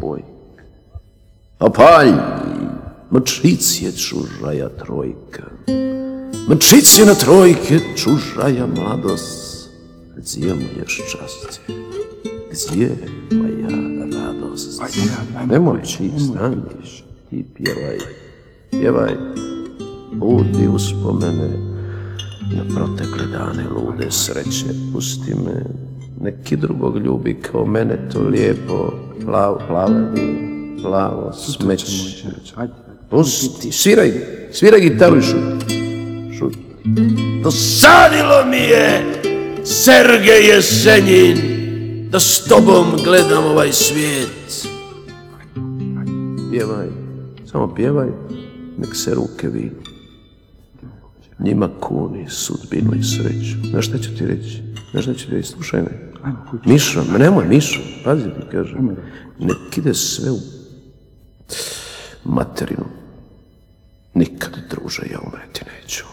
Boj. Opalj, mčic je čužaja trojka. Mčic je na trojke čužaja mladost. Gdje moje ščastje? Gdje je moja radost? Nemoj či staniš i pjevaj, pjevaj. Budi uspomene na protekle dane lude sreće. Pusti me, neki drugog ljubi kao mene to lijepo, plavo, plavevi, plavo, smeće. Pusti, sviraj, sviraj gitaru i šuti. Šuti. Dosadilo mi je, Sergej Jesenjin, da s tobom gledam ovaj svijet. Pjevaj, samo pjevaj, nek se ruke vidi. Njima kuni sudbinu i sreću. Znaš šta ću ti reći? Znaš ću ti reći? Slušaj me. Mišo, ma nemoj Mišo, pazi ti kažem. Nek ide sve u materinu. Nikad druže ja umreti neću.